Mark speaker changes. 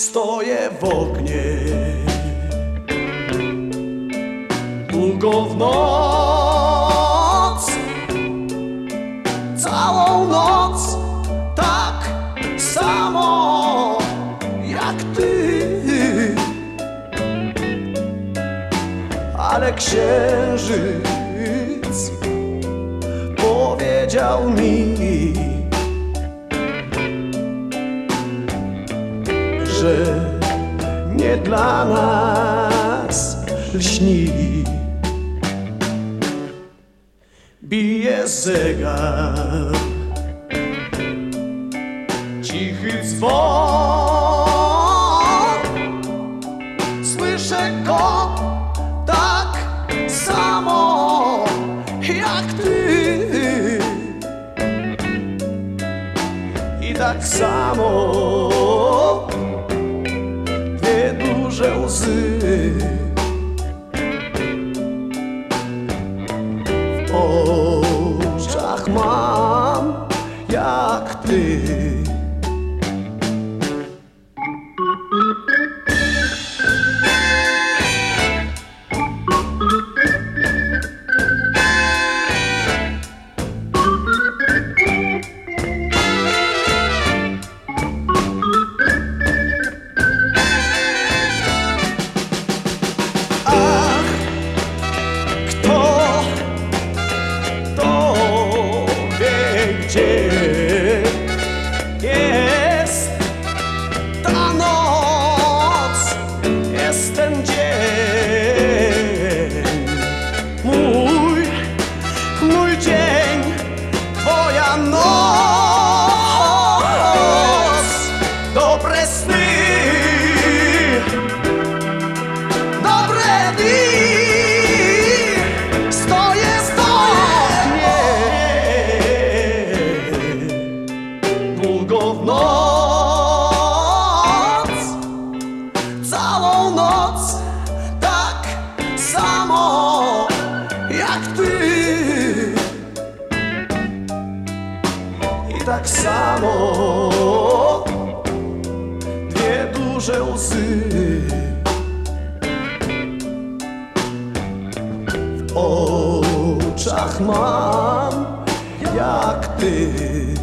Speaker 1: Stoję w oknie Długo w noc Całą noc Tak samo Jak ty. Ale księżyc Powiedział mi że nie dla nas lśni. Bije zegar, cichy dzwon, słyszę go tak samo jak ty. I tak samo duże cheer. Tak samo Dwie duże łzy w oczach mam jak ty.